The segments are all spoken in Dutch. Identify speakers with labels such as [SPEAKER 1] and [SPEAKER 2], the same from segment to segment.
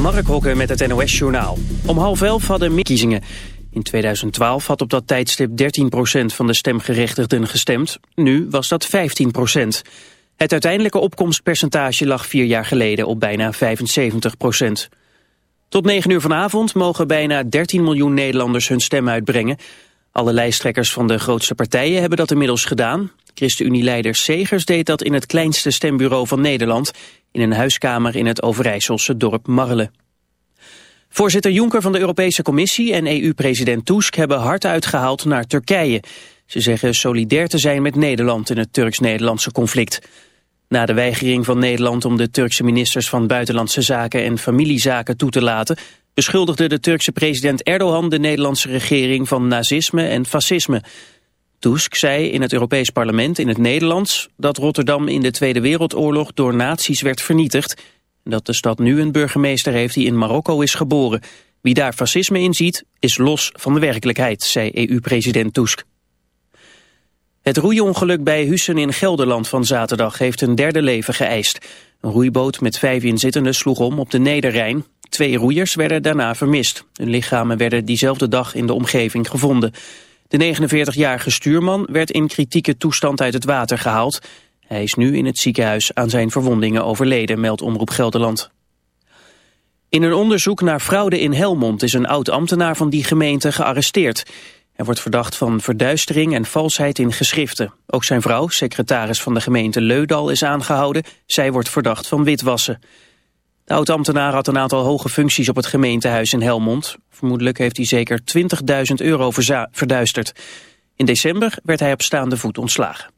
[SPEAKER 1] Mark Hokken met het NOS Journaal. Om half elf hadden verkiezingen. In 2012 had op dat tijdstip 13% van de stemgerechtigden gestemd. Nu was dat 15% Het uiteindelijke opkomstpercentage lag vier jaar geleden op bijna 75% Tot 9 uur vanavond mogen bijna 13 miljoen Nederlanders hun stem uitbrengen. Alle lijsttrekkers van de grootste partijen hebben dat inmiddels gedaan. ChristenUnie-leider Segers deed dat in het kleinste stembureau van Nederland... in een huiskamer in het Overijsselse dorp Marle. Voorzitter Juncker van de Europese Commissie en EU-president Tusk... hebben hard uitgehaald naar Turkije. Ze zeggen solidair te zijn met Nederland in het Turks-Nederlandse conflict. Na de weigering van Nederland om de Turkse ministers van Buitenlandse Zaken en Familiezaken toe te laten... beschuldigde de Turkse president Erdogan de Nederlandse regering van nazisme en fascisme... Tusk zei in het Europees Parlement in het Nederlands dat Rotterdam in de Tweede Wereldoorlog door nazi's werd vernietigd. En dat de stad nu een burgemeester heeft die in Marokko is geboren. Wie daar fascisme in ziet is los van de werkelijkheid, zei EU-president Tusk. Het roeiongeluk bij Hussen in Gelderland van zaterdag heeft een derde leven geëist. Een roeiboot met vijf inzittenden sloeg om op de Nederrijn. Twee roeiers werden daarna vermist. Hun lichamen werden diezelfde dag in de omgeving gevonden. De 49-jarige stuurman werd in kritieke toestand uit het water gehaald. Hij is nu in het ziekenhuis aan zijn verwondingen overleden, meldt Omroep Gelderland. In een onderzoek naar fraude in Helmond is een oud-ambtenaar van die gemeente gearresteerd. Hij wordt verdacht van verduistering en valsheid in geschriften. Ook zijn vrouw, secretaris van de gemeente Leudal, is aangehouden. Zij wordt verdacht van witwassen. De oud-ambtenaar had een aantal hoge functies op het gemeentehuis in Helmond. Vermoedelijk heeft hij zeker 20.000 euro verduisterd. In december werd hij op staande voet ontslagen.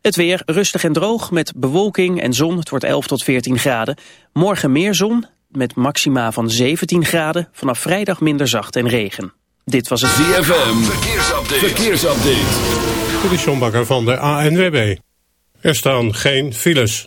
[SPEAKER 1] Het weer rustig en droog met bewolking en zon. Het wordt 11 tot 14 graden. Morgen meer zon met maxima van 17 graden. Vanaf vrijdag minder zacht en regen. Dit was het
[SPEAKER 2] ZFM. Verkeersupdate. Verkeersupdate.
[SPEAKER 3] Dit is van de ANWB. Er staan geen files.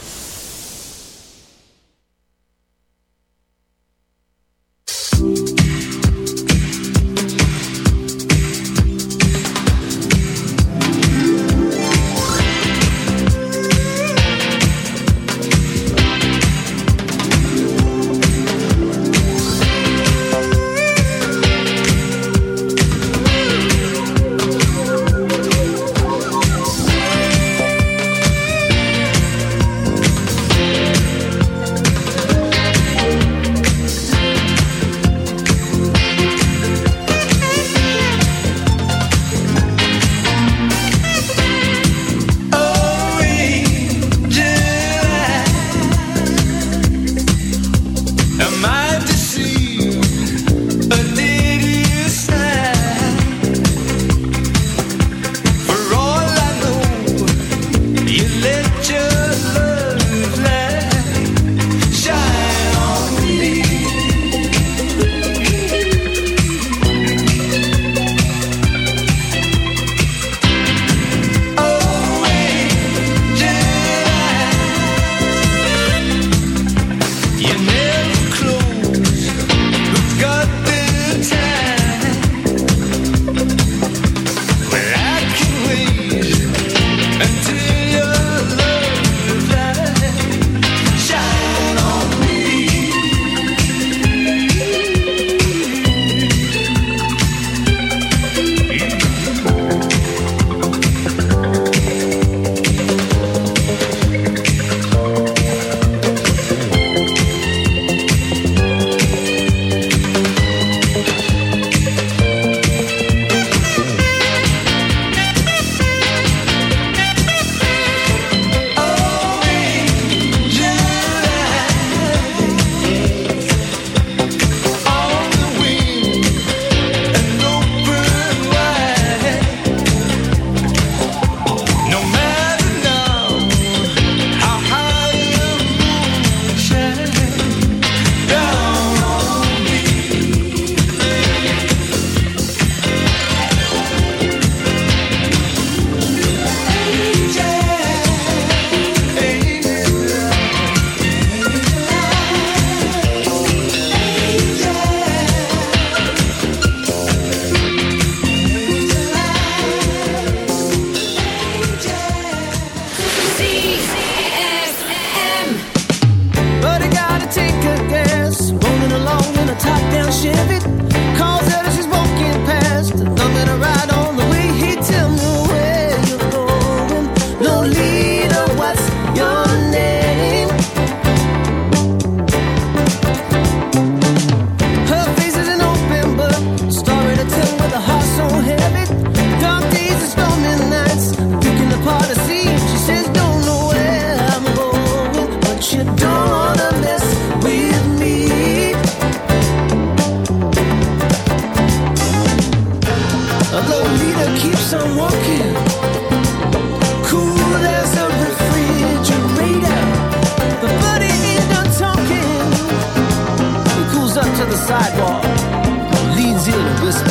[SPEAKER 4] zero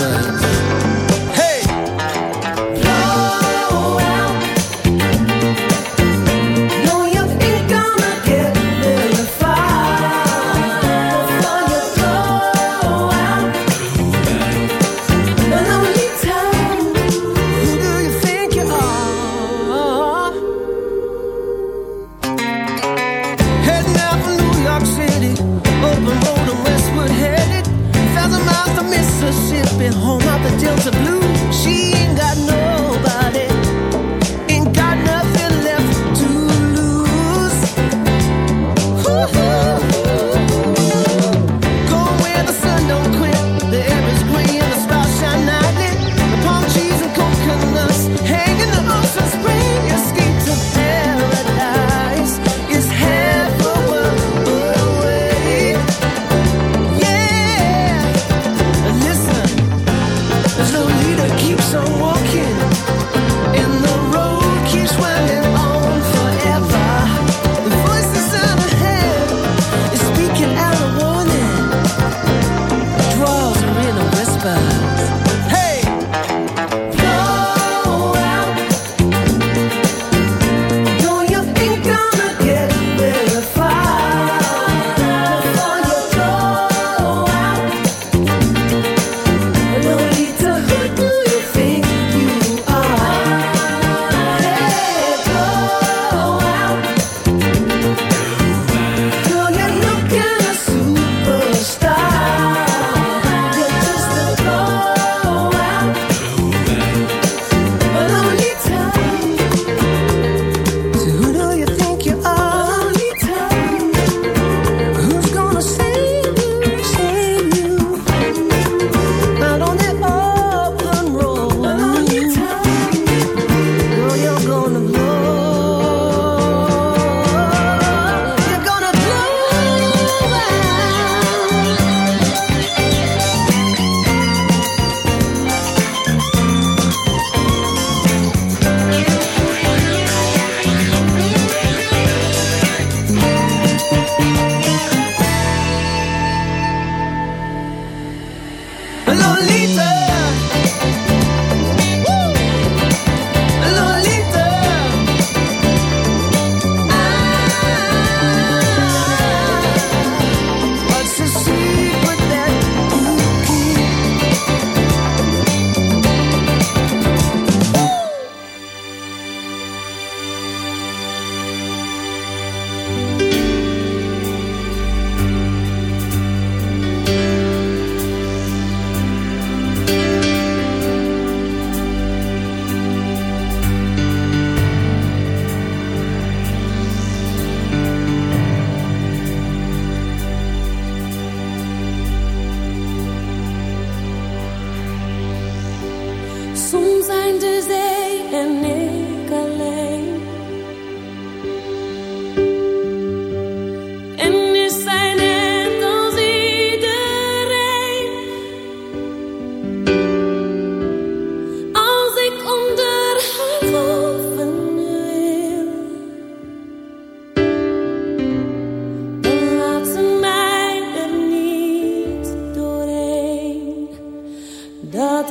[SPEAKER 4] dat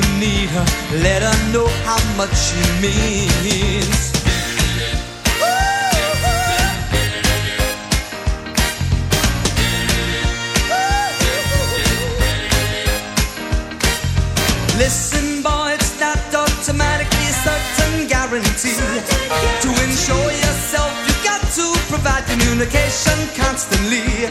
[SPEAKER 5] you need her. Let her know how much she means. Listen, boy, it's not automatically a certain guarantee. To ensure yourself, you got to provide communication constantly.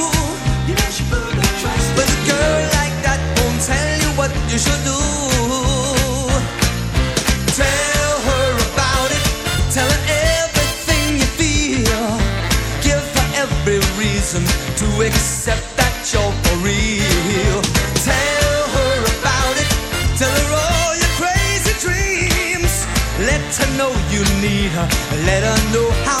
[SPEAKER 5] Let her know you need her. Let her know how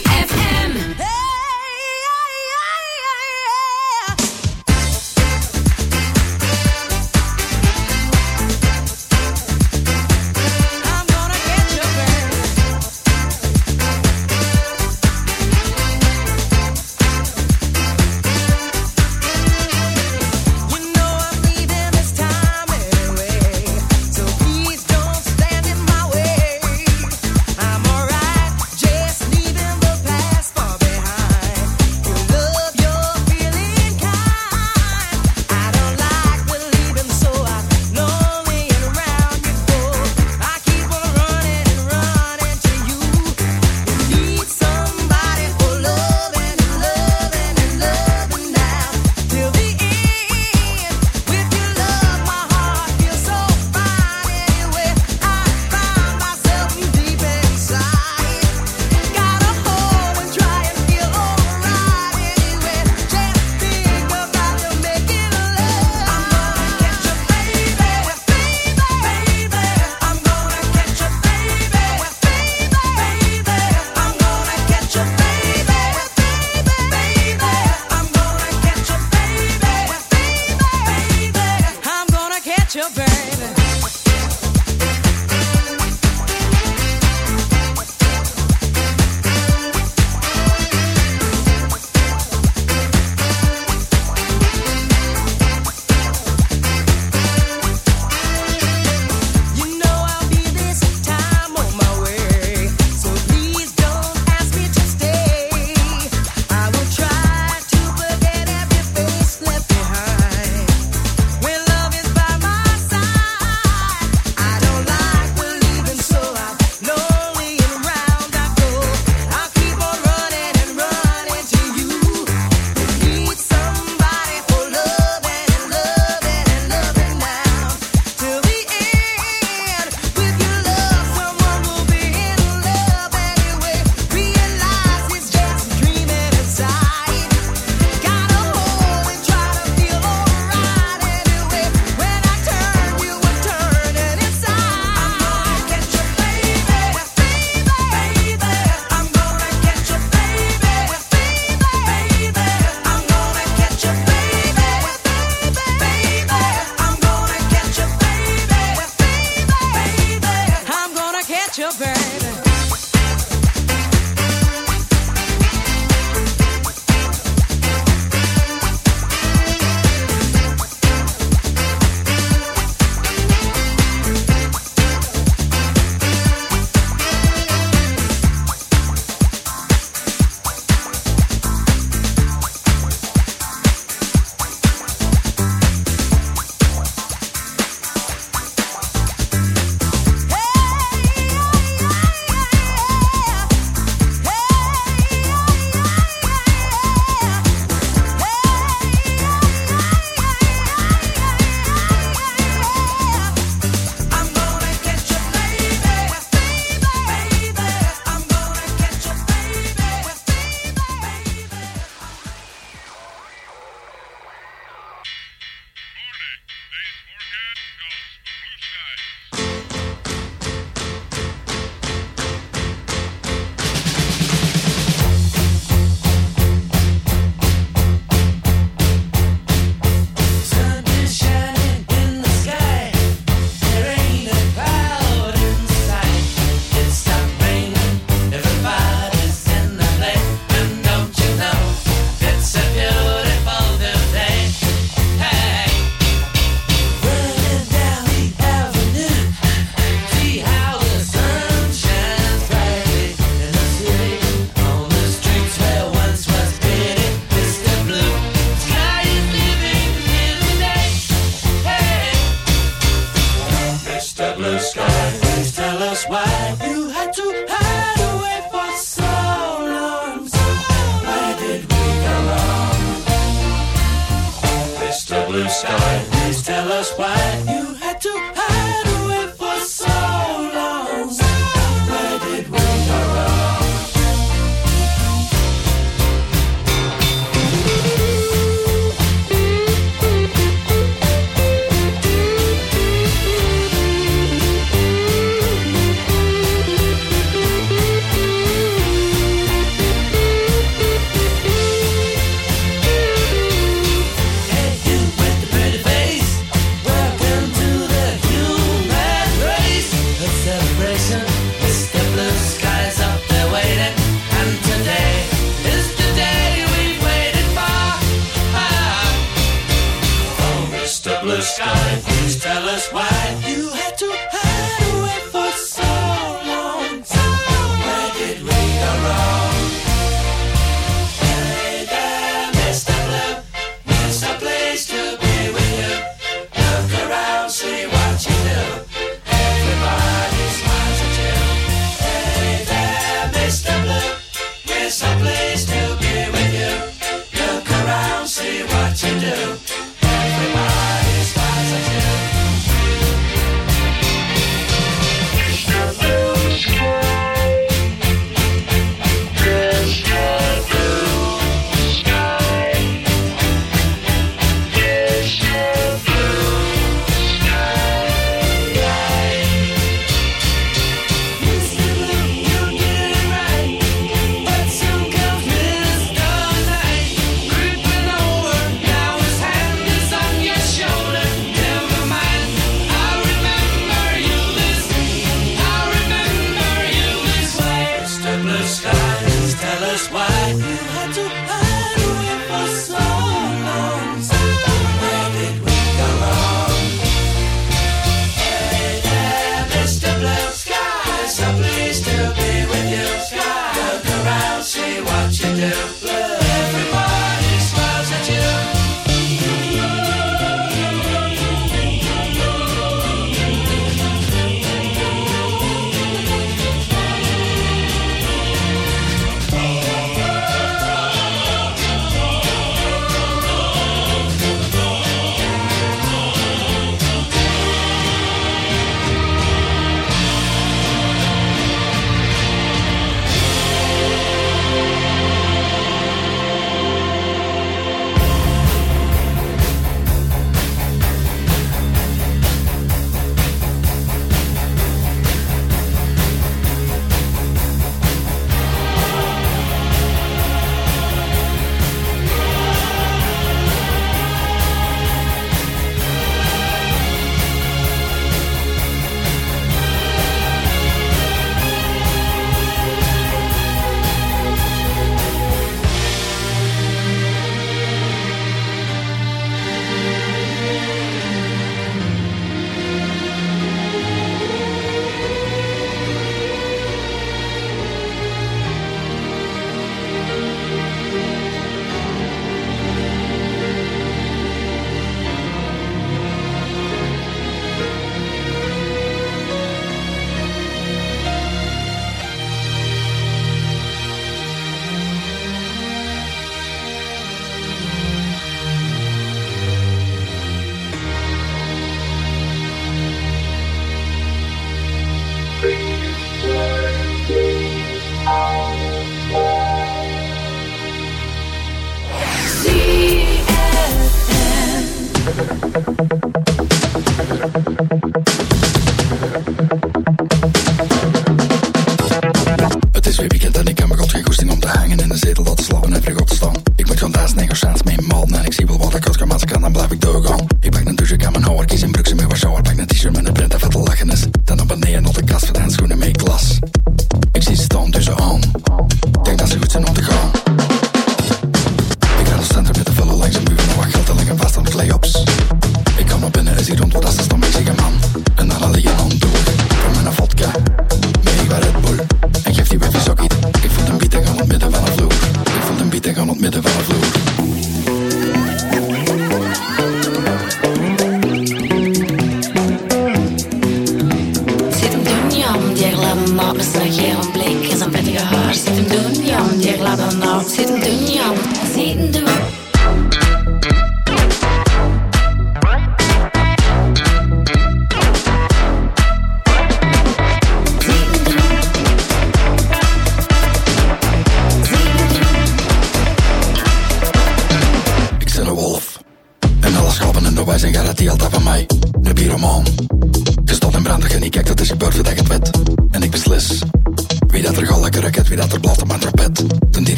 [SPEAKER 5] sky. Please tell us why you had to hide away for so long. So did we go wrong? Mr. Blue Sky, please tell us why you.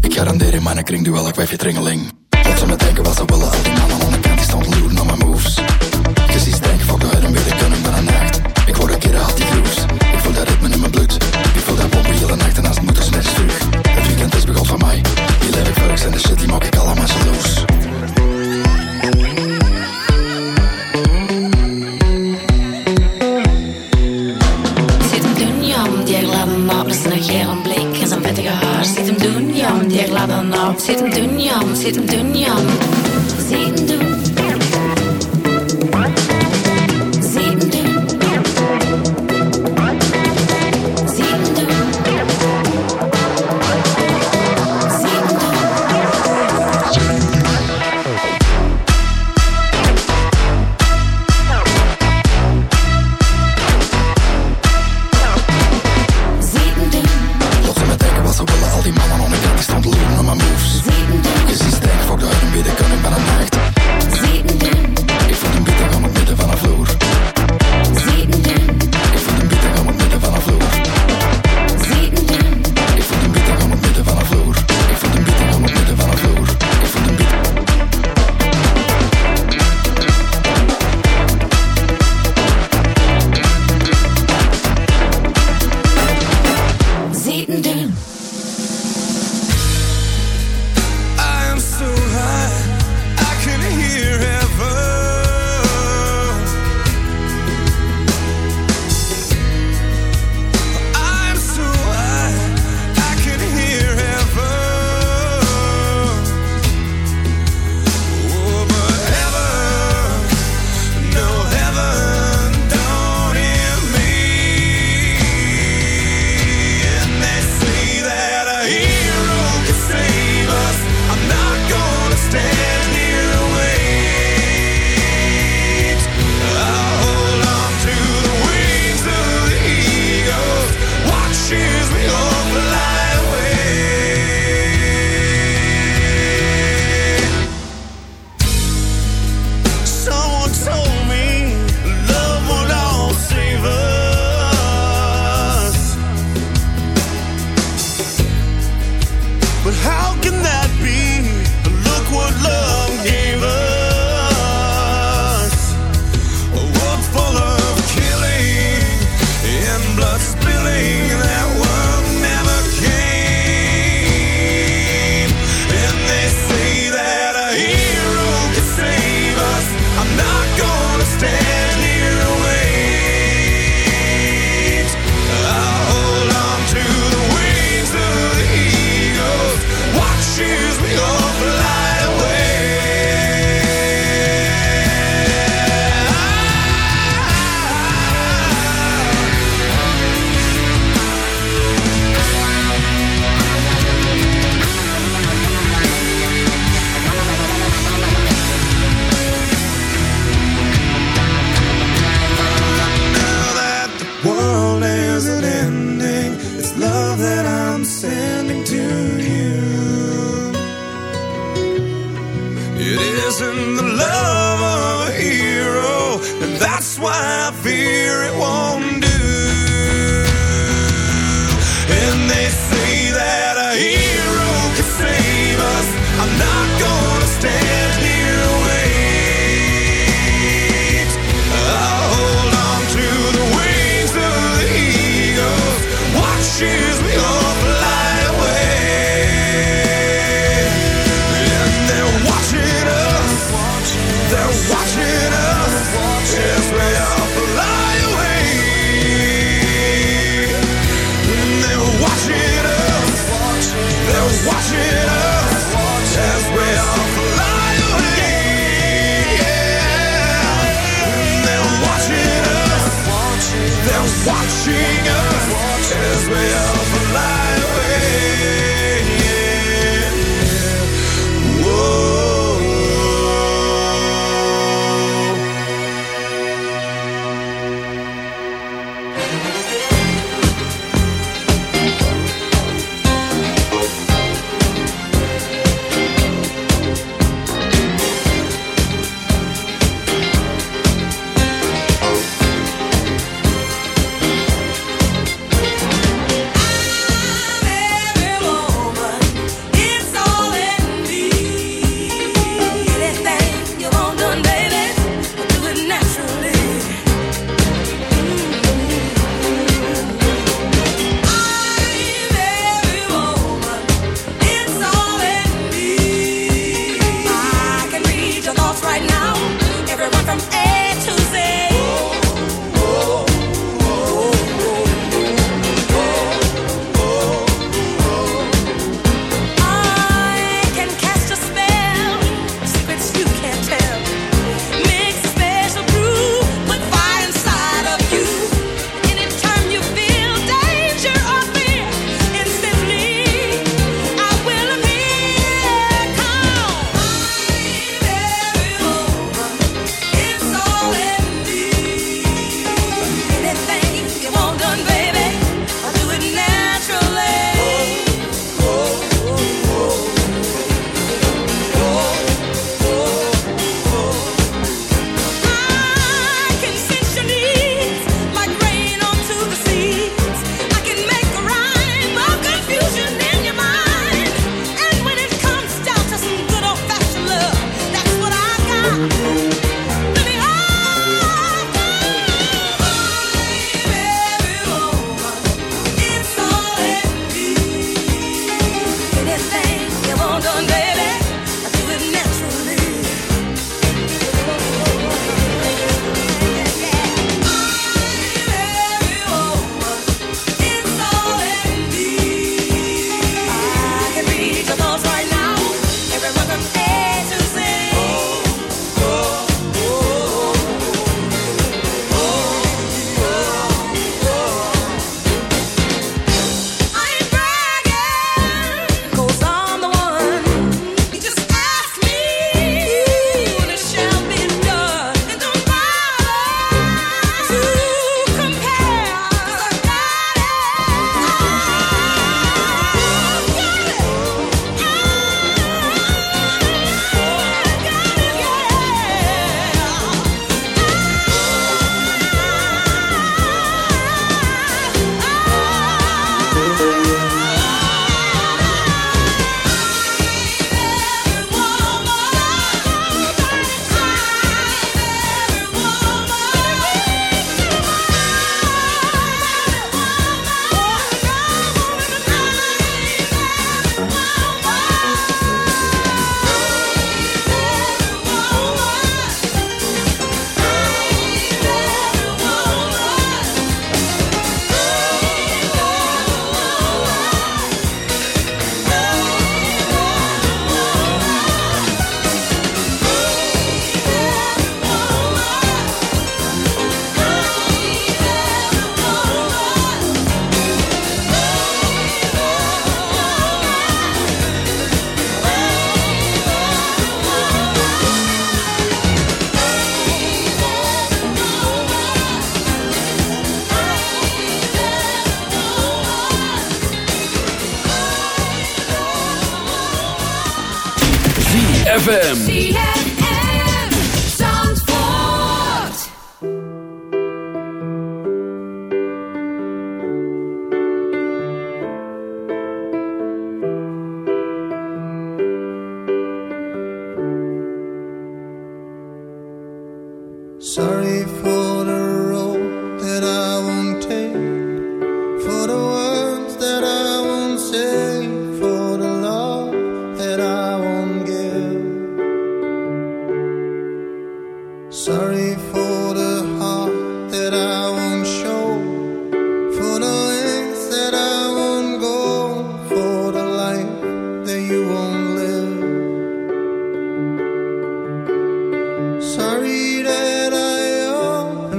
[SPEAKER 6] Ik garandeer in mijn kring duel, ik wijf je tringeling. Dat ze me denken, wat ze willen, al die mannen
[SPEAKER 7] didn't do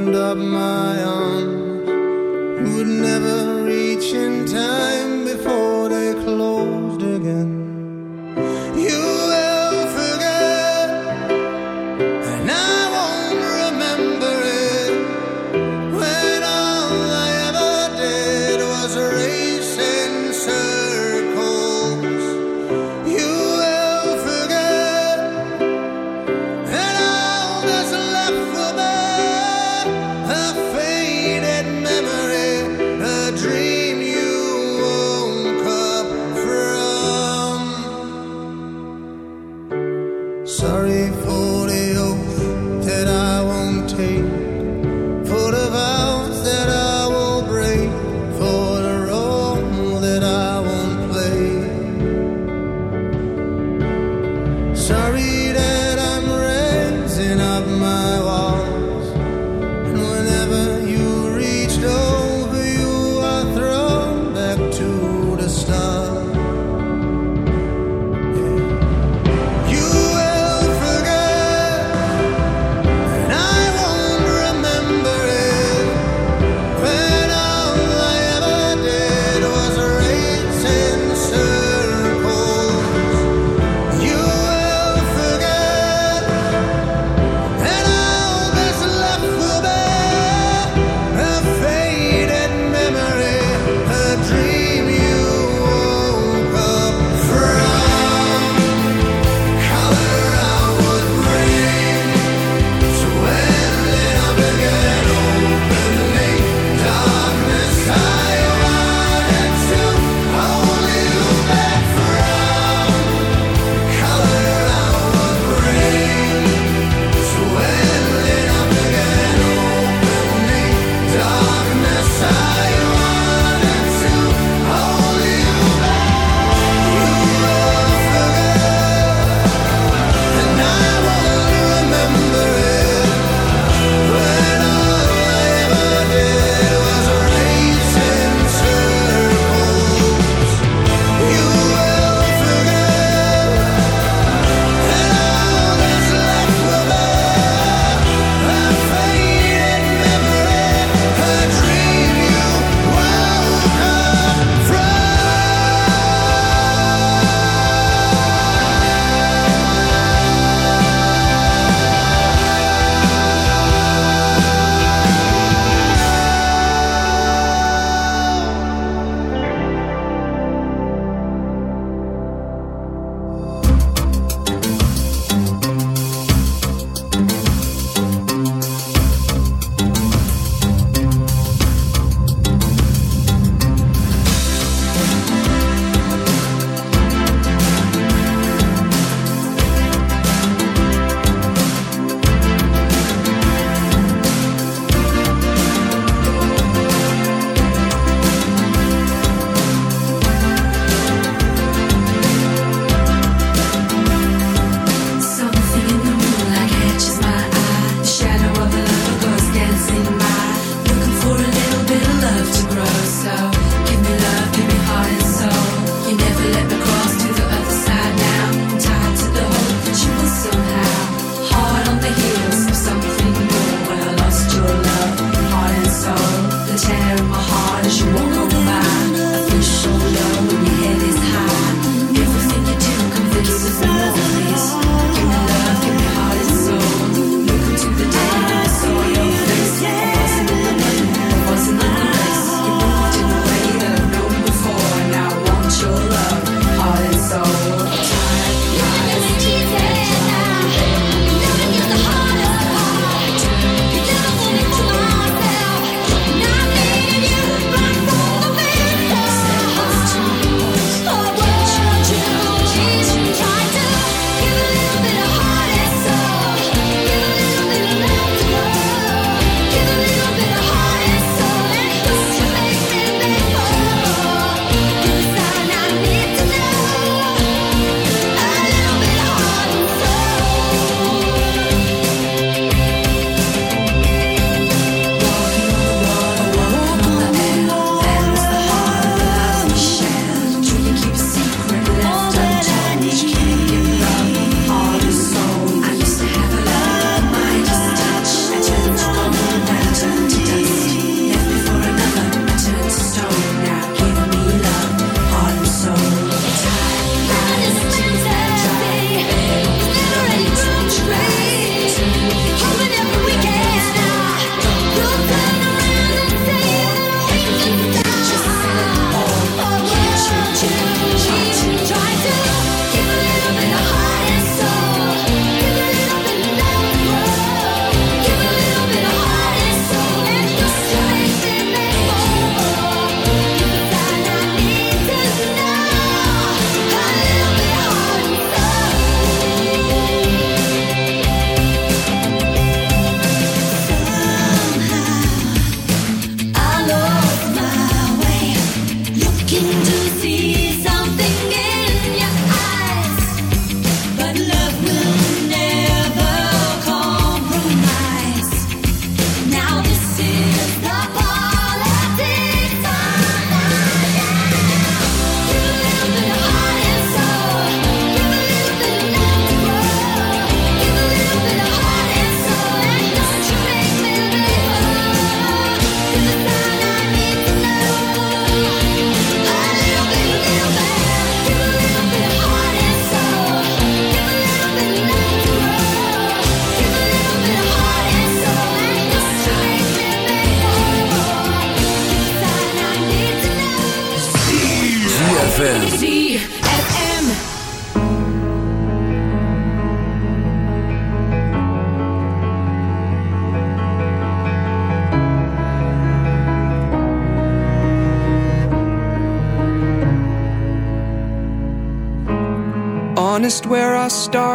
[SPEAKER 8] opened up my arms, would never reach in time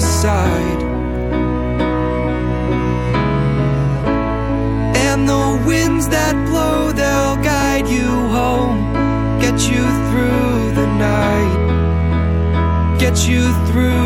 [SPEAKER 5] Side. And the winds that blow, they'll guide you home, get you through the night, get you through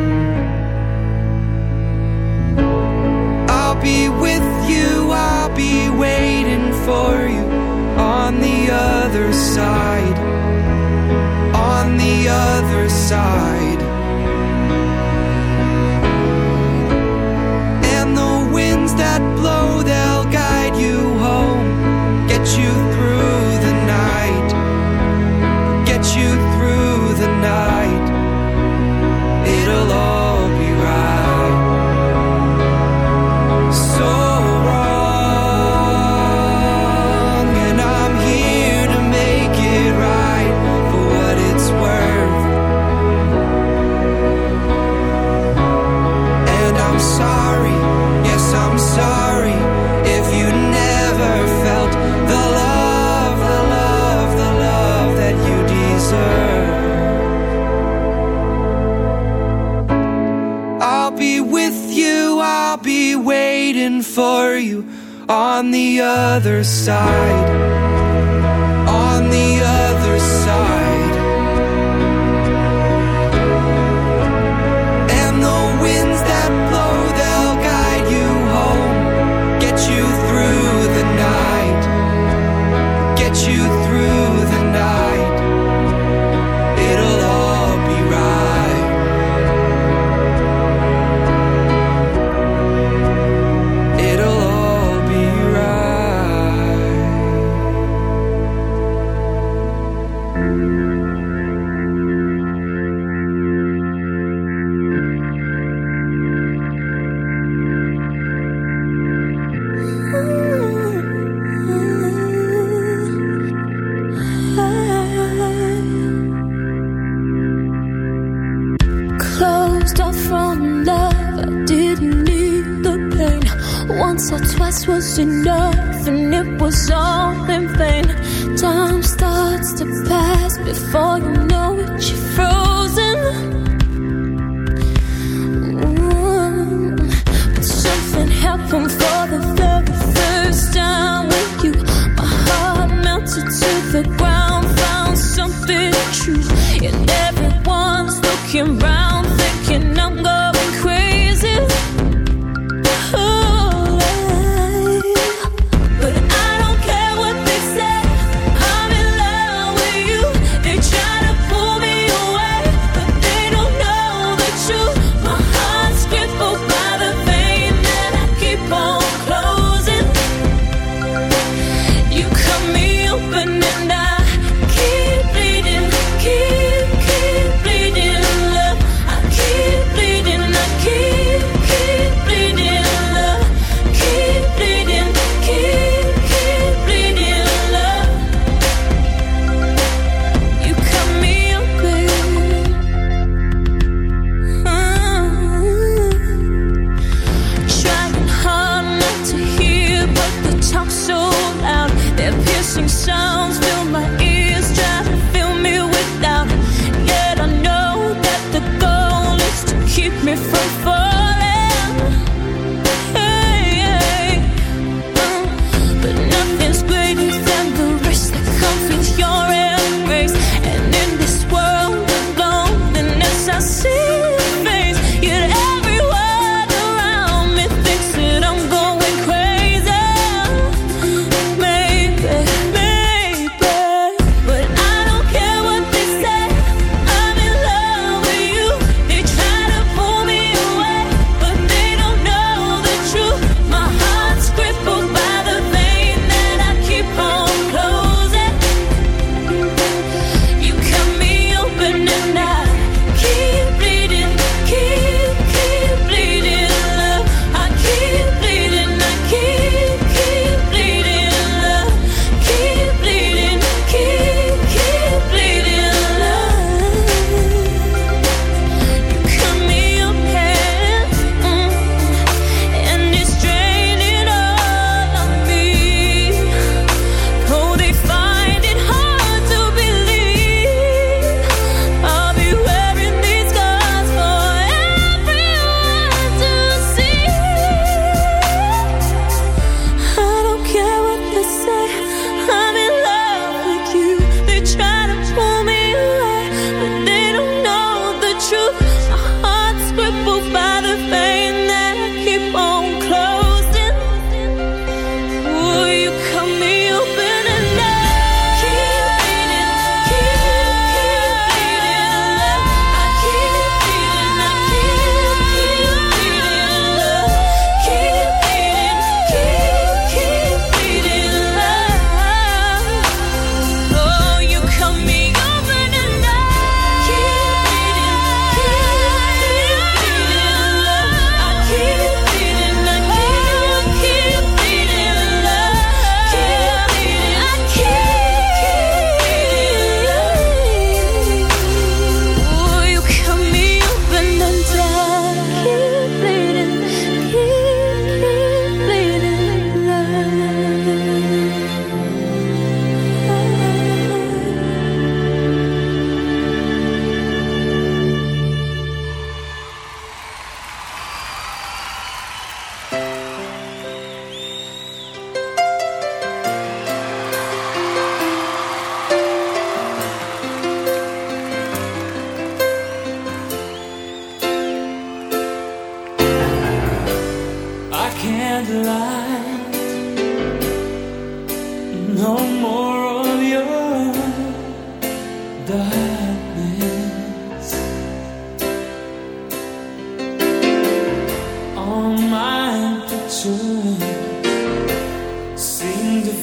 [SPEAKER 5] The other side. On the other side. And the winds that on the other side.